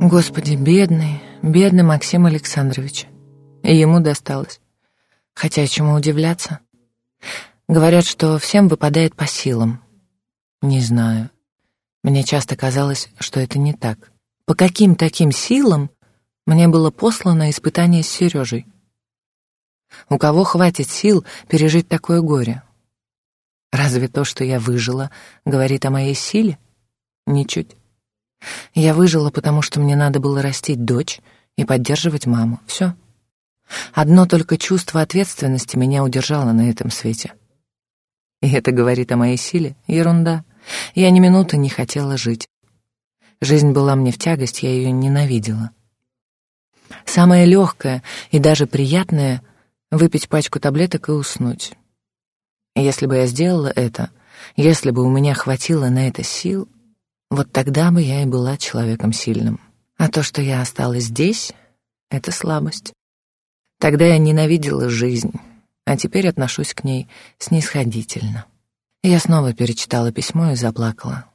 Господи, бедный, бедный Максим Александрович. И ему досталось. Хотя чему удивляться? Говорят, что всем выпадает по силам. Не знаю. Мне часто казалось, что это не так. По каким таким силам мне было послано испытание с Сережей? У кого хватит сил пережить такое горе? Разве то, что я выжила, говорит о моей силе? Ничуть. Я выжила, потому что мне надо было растить дочь и поддерживать маму. Все. Одно только чувство ответственности меня удержало на этом свете. И это говорит о моей силе? Ерунда. Я ни минуты не хотела жить. Жизнь была мне в тягость, я ее ненавидела. Самое легкое и даже приятное — выпить пачку таблеток и уснуть. если бы я сделала это, если бы у меня хватило на это сил, вот тогда бы я и была человеком сильным. А то, что я осталась здесь, — это слабость. Тогда я ненавидела жизнь, а теперь отношусь к ней снисходительно. Я снова перечитала письмо и заплакала.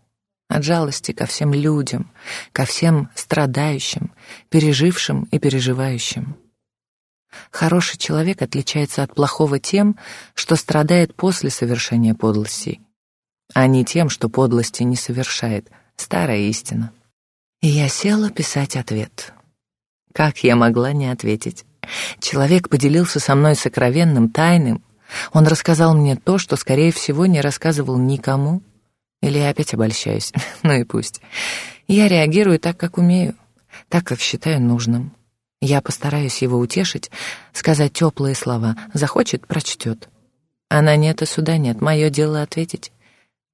От жалости ко всем людям, ко всем страдающим, пережившим и переживающим. Хороший человек отличается от плохого тем, что страдает после совершения подлостей, а не тем, что подлости не совершает — Старая истина. И я села писать ответ. Как я могла не ответить? Человек поделился со мной сокровенным, тайным. Он рассказал мне то, что, скорее всего, не рассказывал никому. Или я опять обольщаюсь? ну и пусть. Я реагирую так, как умею, так, как считаю нужным. Я постараюсь его утешить, сказать теплые слова. Захочет — прочтет. Она нет и суда нет, мое дело ответить.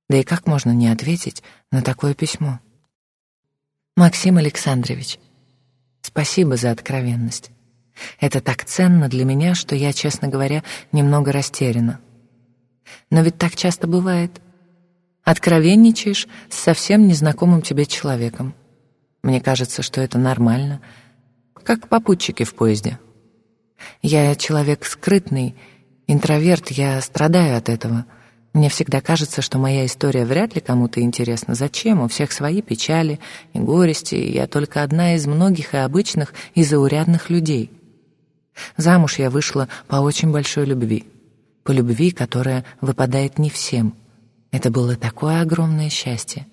Да и как можно не ответить на такое письмо? Максим Александрович, спасибо за откровенность. Это так ценно для меня, что я, честно говоря, немного растеряна. Но ведь так часто бывает. Откровенничаешь с совсем незнакомым тебе человеком. Мне кажется, что это нормально, как попутчики в поезде. Я человек скрытный, интроверт, я страдаю от этого — мне всегда кажется, что моя история вряд ли кому-то интересна. Зачем? У всех свои печали и горести, и я только одна из многих и обычных и заурядных людей. Замуж я вышла по очень большой любви. По любви, которая выпадает не всем. Это было такое огромное счастье.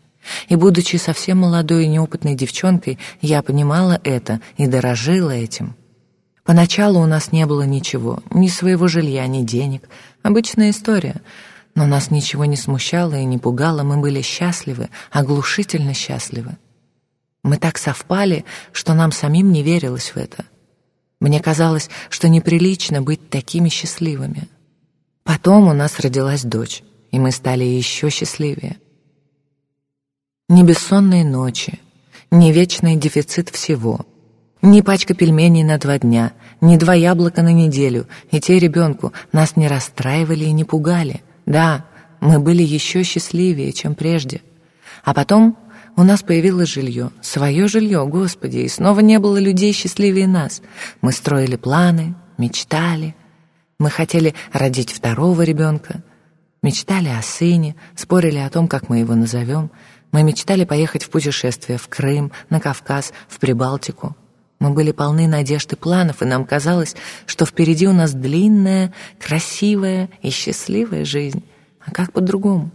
И, будучи совсем молодой и неопытной девчонкой, я понимала это и дорожила этим. Поначалу у нас не было ничего, ни своего жилья, ни денег. Обычная история — но нас ничего не смущало и не пугало, мы были счастливы, оглушительно счастливы. Мы так совпали, что нам самим не верилось в это. Мне казалось, что неприлично быть такими счастливыми. Потом у нас родилась дочь, и мы стали еще счастливее. Ни бессонные ночи, ни вечный дефицит всего, ни пачка пельменей на два дня, ни два яблока на неделю, и те ребенку нас не расстраивали и не пугали. Да, мы были еще счастливее, чем прежде. А потом у нас появилось жилье, свое жилье, Господи, и снова не было людей счастливее нас. Мы строили планы, мечтали. Мы хотели родить второго ребенка, мечтали о сыне, спорили о том, как мы его назовем. Мы мечтали поехать в путешествие в Крым, на Кавказ, в Прибалтику. Мы были полны надежд и планов, и нам казалось, что впереди у нас длинная, красивая и счастливая жизнь. А как по-другому?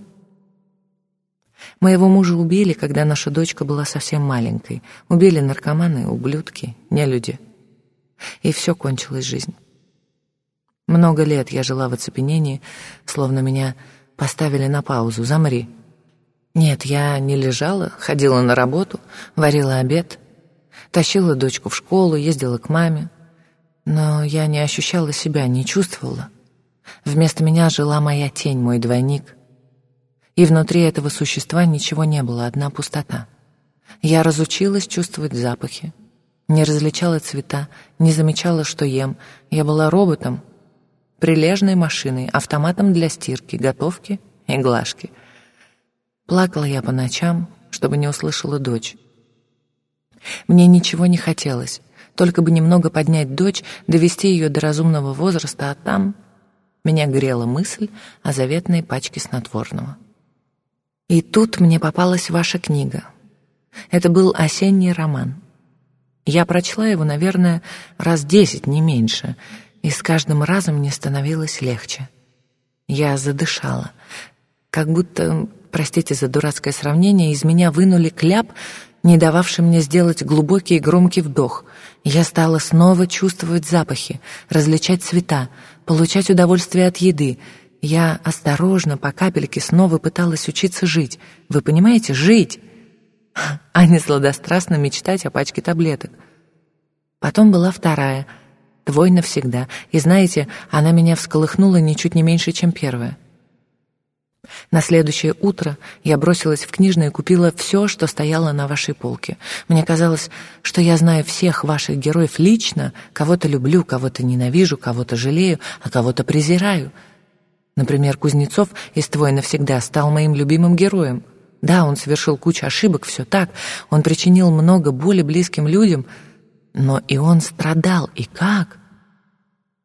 Моего мужа убили, когда наша дочка была совсем маленькой. Убили наркоманы, ублюдки, нелюди. И все кончилась жизнь. Много лет я жила в оцепенении, словно меня поставили на паузу. Замри. Нет, я не лежала, ходила на работу, варила обед, Тащила дочку в школу, ездила к маме. Но я не ощущала себя, не чувствовала. Вместо меня жила моя тень, мой двойник. И внутри этого существа ничего не было, одна пустота. Я разучилась чувствовать запахи. Не различала цвета, не замечала, что ем. Я была роботом, прилежной машиной, автоматом для стирки, готовки и глажки. Плакала я по ночам, чтобы не услышала дочь. Мне ничего не хотелось, только бы немного поднять дочь, довести ее до разумного возраста, а там... Меня грела мысль о заветной пачке снотворного. И тут мне попалась ваша книга. Это был осенний роман. Я прочла его, наверное, раз десять, не меньше, и с каждым разом мне становилось легче. Я задышала, как будто, простите за дурацкое сравнение, из меня вынули кляп, не дававший мне сделать глубокий и громкий вдох. Я стала снова чувствовать запахи, различать цвета, получать удовольствие от еды. Я осторожно, по капельке, снова пыталась учиться жить. Вы понимаете, жить! А не сладострастно мечтать о пачке таблеток. Потом была вторая, твой навсегда. И знаете, она меня всколыхнула ничуть не меньше, чем первая. На следующее утро я бросилась в книжное и купила все, что стояло на вашей полке. Мне казалось, что я знаю всех ваших героев лично, кого-то люблю, кого-то ненавижу, кого-то жалею, а кого-то презираю. Например, Кузнецов из «Твой навсегда» стал моим любимым героем. Да, он совершил кучу ошибок, все так. Он причинил много боли близким людям, но и он страдал. И как?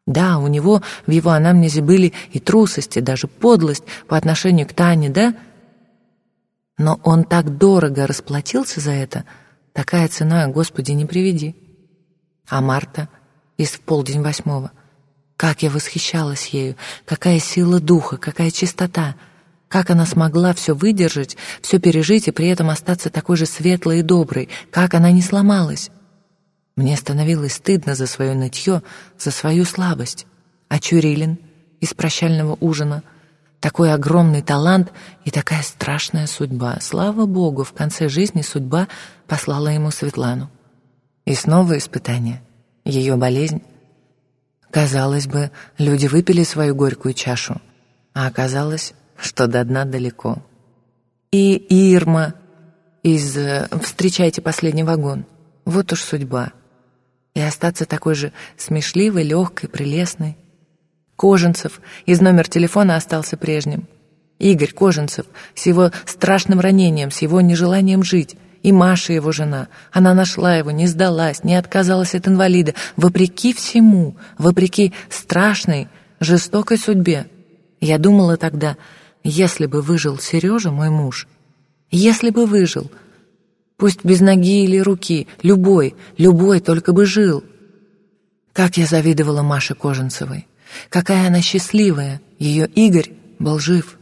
Да, у него в его анамнезе были и трусости, даже подлость по отношению к Тане, да? Но он так дорого расплатился за это, такая цена, Господи, не приведи. А Марта из в полдень восьмого. Как я восхищалась ею, какая сила духа, какая чистота, как она смогла все выдержать, все пережить и при этом остаться такой же светлой и доброй, как она не сломалась. Мне становилось стыдно за свое нытье, за свою слабость. А Чурилин из прощального ужина — такой огромный талант и такая страшная судьба. Слава Богу, в конце жизни судьба послала ему Светлану. И снова испытание. Ее болезнь. Казалось бы, люди выпили свою горькую чашу, а оказалось, что до дна далеко. И Ирма из «Встречайте последний вагон». Вот уж судьба и остаться такой же смешливой, легкой, прелестной. Коженцев из номер телефона остался прежним. Игорь Коженцев с его страшным ранением, с его нежеланием жить. И Маша, его жена. Она нашла его, не сдалась, не отказалась от инвалида, вопреки всему, вопреки страшной, жестокой судьбе. Я думала тогда, если бы выжил Сережа, мой муж, если бы выжил — Пусть без ноги или руки, любой, любой, только бы жил. Как я завидовала Маше Коженцевой. Какая она счастливая, ее Игорь был жив.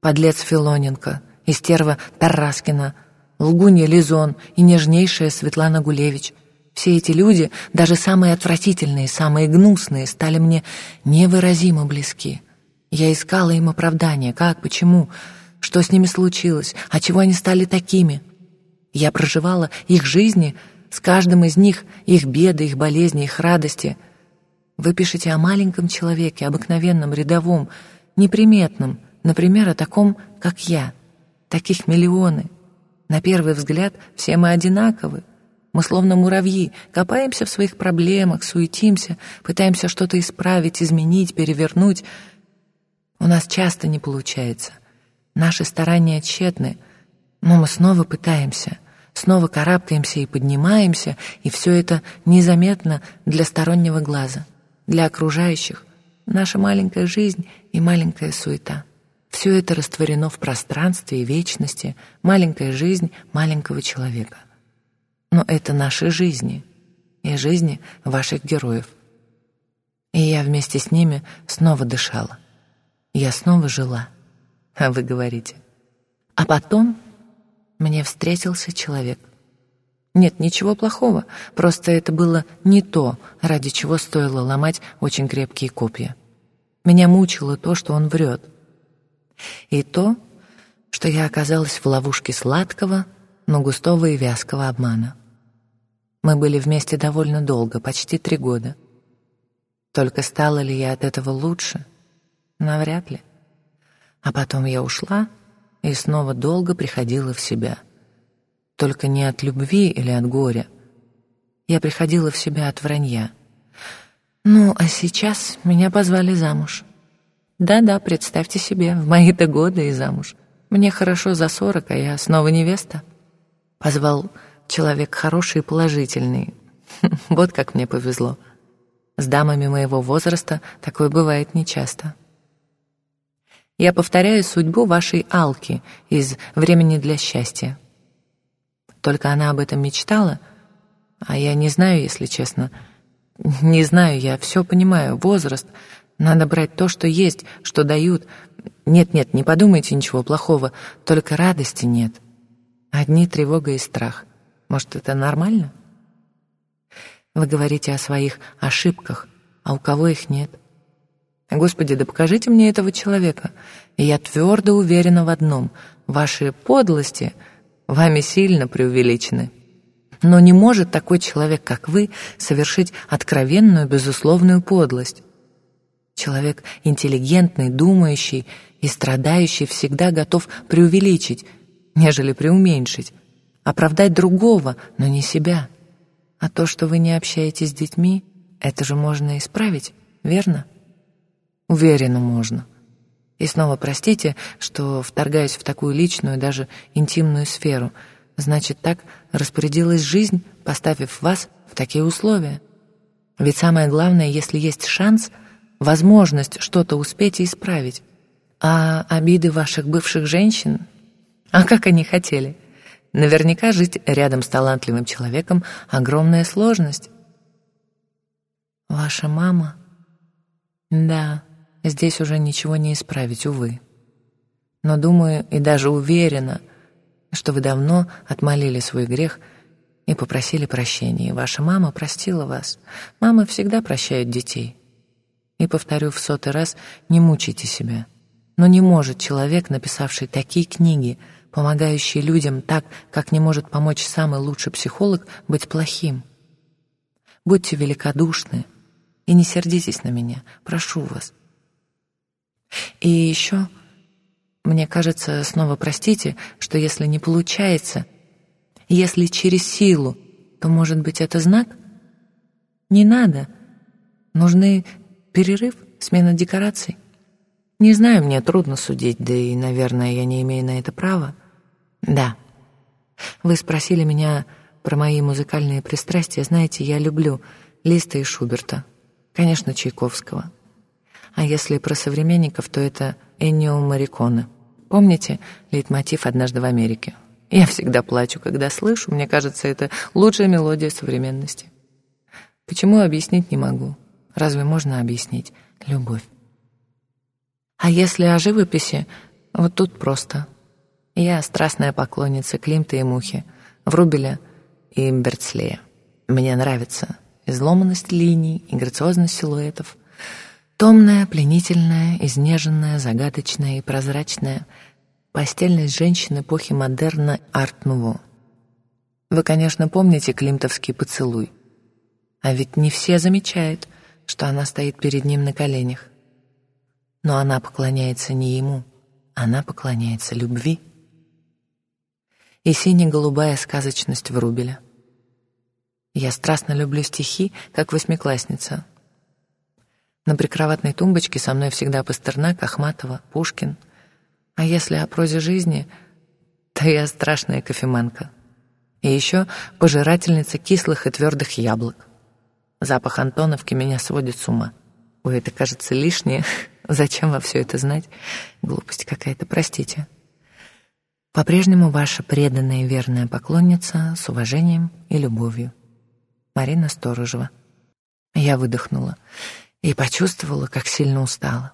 Подлец Филоненко, истерва Тараскина, лгунья Лизон и нежнейшая Светлана Гулевич. Все эти люди, даже самые отвратительные, самые гнусные, стали мне невыразимо близки. Я искала им оправдания, как, почему, что с ними случилось, а чего они стали такими — я проживала их жизни, с каждым из них их беды, их болезни, их радости. Вы пишете о маленьком человеке, обыкновенном, рядовом, неприметном, например, о таком, как я. Таких миллионы. На первый взгляд все мы одинаковы. Мы словно муравьи, копаемся в своих проблемах, суетимся, пытаемся что-то исправить, изменить, перевернуть. У нас часто не получается. Наши старания тщетны, но мы снова пытаемся — снова карабкаемся и поднимаемся, и все это незаметно для стороннего глаза, для окружающих. Наша маленькая жизнь и маленькая суета. Все это растворено в пространстве и вечности, маленькая жизнь маленького человека. Но это наши жизни и жизни ваших героев. И я вместе с ними снова дышала. Я снова жила. А вы говорите. А потом мне встретился человек. Нет, ничего плохого, просто это было не то, ради чего стоило ломать очень крепкие копья. Меня мучило то, что он врет. И то, что я оказалась в ловушке сладкого, но густого и вязкого обмана. Мы были вместе довольно долго, почти три года. Только стала ли я от этого лучше? Навряд ли. А потом я ушла, и снова долго приходила в себя. Только не от любви или от горя. Я приходила в себя от вранья. Ну, а сейчас меня позвали замуж. Да-да, представьте себе, в мои-то годы и замуж. Мне хорошо за сорок, а я снова невеста. Позвал человек хороший и положительный. Вот как мне повезло. С дамами моего возраста такое бывает нечасто. Я повторяю судьбу вашей Алки из «Времени для счастья». Только она об этом мечтала, а я не знаю, если честно. Не знаю, я все понимаю, возраст. Надо брать то, что есть, что дают. Нет-нет, не подумайте ничего плохого, только радости нет. Одни тревога и страх. Может, это нормально? Вы говорите о своих ошибках, а у кого их нет? Господи, да покажите мне этого человека. И я твердо уверена в одном. Ваши подлости вами сильно преувеличены. Но не может такой человек, как вы, совершить откровенную, безусловную подлость. Человек интеллигентный, думающий и страдающий всегда готов преувеличить, нежели преуменьшить, оправдать другого, но не себя. А то, что вы не общаетесь с детьми, это же можно исправить, верно? Уверена, можно. И снова простите, что вторгаюсь в такую личную, даже интимную сферу. Значит, так распорядилась жизнь, поставив вас в такие условия. Ведь самое главное, если есть шанс, возможность что-то успеть и исправить. А обиды ваших бывших женщин? А как они хотели? Наверняка жить рядом с талантливым человеком — огромная сложность. Ваша мама? Да, здесь уже ничего не исправить, увы. Но думаю и даже уверена, что вы давно отмолили свой грех и попросили прощения, ваша мама простила вас. Мамы всегда прощают детей. И повторю в сотый раз, не мучайте себя. Но не может человек, написавший такие книги, помогающий людям так, как не может помочь самый лучший психолог, быть плохим. Будьте великодушны и не сердитесь на меня, прошу вас. И еще, мне кажется, снова простите, что если не получается, если через силу, то, может быть, это знак? Не надо. Нужны перерыв, смена декораций. Не знаю, мне трудно судить, да и, наверное, я не имею на это права. Да. Вы спросили меня про мои музыкальные пристрастия. Знаете, я люблю Листа и Шуберта. Конечно, Чайковского. А если про современников, то это Эннио Мариконе. Помните лейтмотив «Однажды в Америке»? Я всегда плачу, когда слышу. Мне кажется, это лучшая мелодия современности. Почему объяснить не могу? Разве можно объяснить любовь? А если о живописи, вот тут просто. Я страстная поклонница Климта и Мухи, Врубеля и Берцлея. Мне нравится изломанность линий и грациозность силуэтов, томная, пленительная, изнеженная, загадочная и прозрачная постельность женщин эпохи модерна арт-нуво. Вы, конечно, помните климтовский поцелуй, а ведь не все замечают, что она стоит перед ним на коленях. Но она поклоняется не ему, она поклоняется любви. И сине-голубая сказочность Врубеля. Я страстно люблю стихи, как восьмиклассница. На прикроватной тумбочке со мной всегда Пастернак, Ахматова, Пушкин. А если о прозе жизни, то я страшная кофеманка. И еще пожирательница кислых и твердых яблок. Запах Антоновки меня сводит с ума. Ой, это кажется лишнее. Зачем во все это знать? Глупость какая-то, простите. По-прежнему ваша преданная и верная поклонница с уважением и любовью. Марина Сторожева. Я выдохнула и почувствовала, как сильно устала.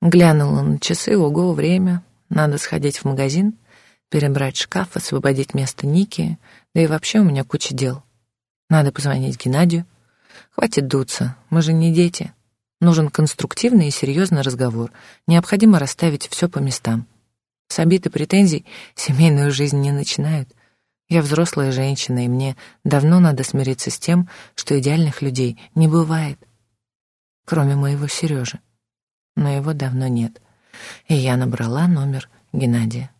Глянула на часы, ого, время. Надо сходить в магазин, перебрать шкаф, освободить место Ники, да и вообще у меня куча дел. Надо позвонить Геннадию. Хватит дуться, мы же не дети. Нужен конструктивный и серьезный разговор. Необходимо расставить все по местам. С обид и претензий семейную жизнь не начинают. Я взрослая женщина, и мне давно надо смириться с тем, что идеальных людей не бывает. Кроме моего Сережи. Но его давно нет. И я набрала номер Геннадия.